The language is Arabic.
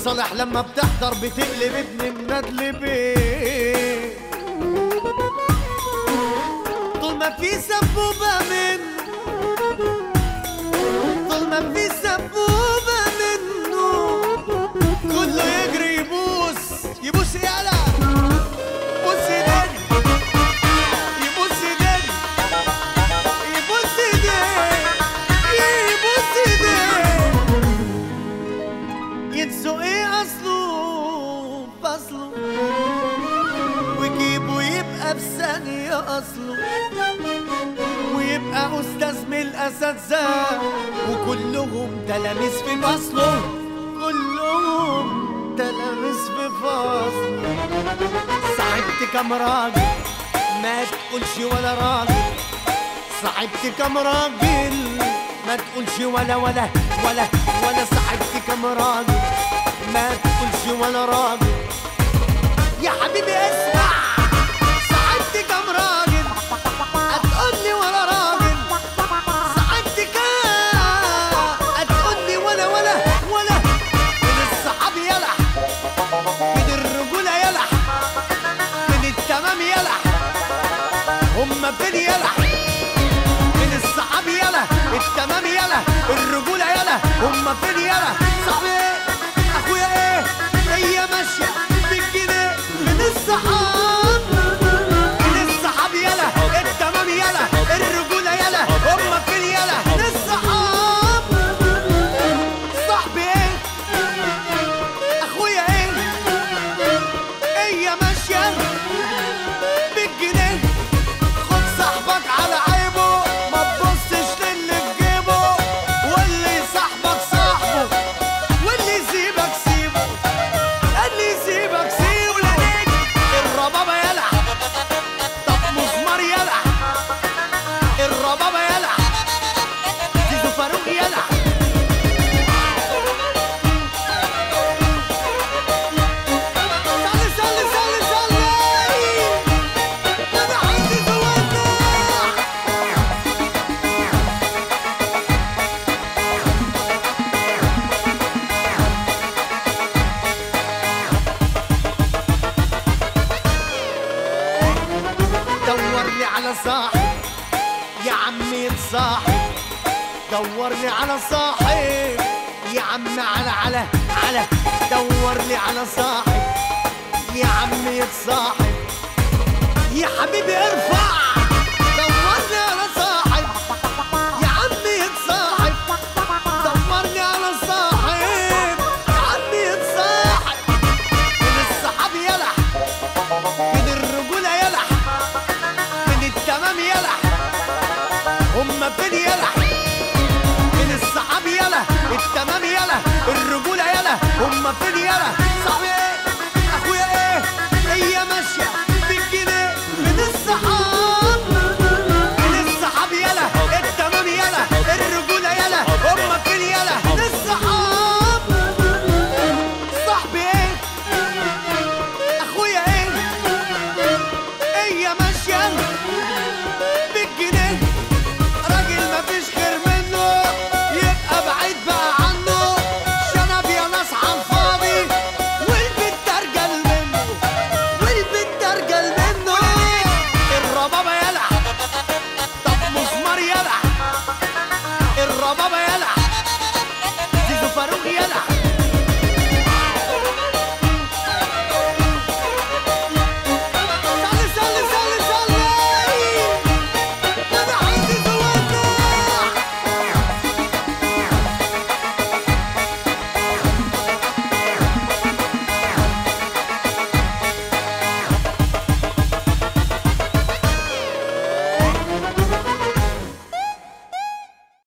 المصالح لما بتحضر بتقلب ابن مندلبين طول ما في سبوبة منه اصله ويبقى أستاذ من الأساتذة وكلهم تلاميذ في فصله كلهم تلاميذ في فصله صاحبت كام راجل؟ ما تقولش ولا راجل. صاحبت كام راجل؟ ما تقولش ولا ولا ولا ولا. صاحبت كام راجل؟ ما تقولش ولا راجل. يا حبيبي اسمع. هما فين يلح من الصحاب يلا التمام يلا الرجولة يلا هما فين يلا. صاحب يا عمي تصاحب دور لي على صاحب يا عم على على على. دور لي على صاحب يا عمي تصاحب يا حبيبي ارفع فين يلح من الصحاب يلا التمام يلا الرجولة يلا. هما فين يلا؟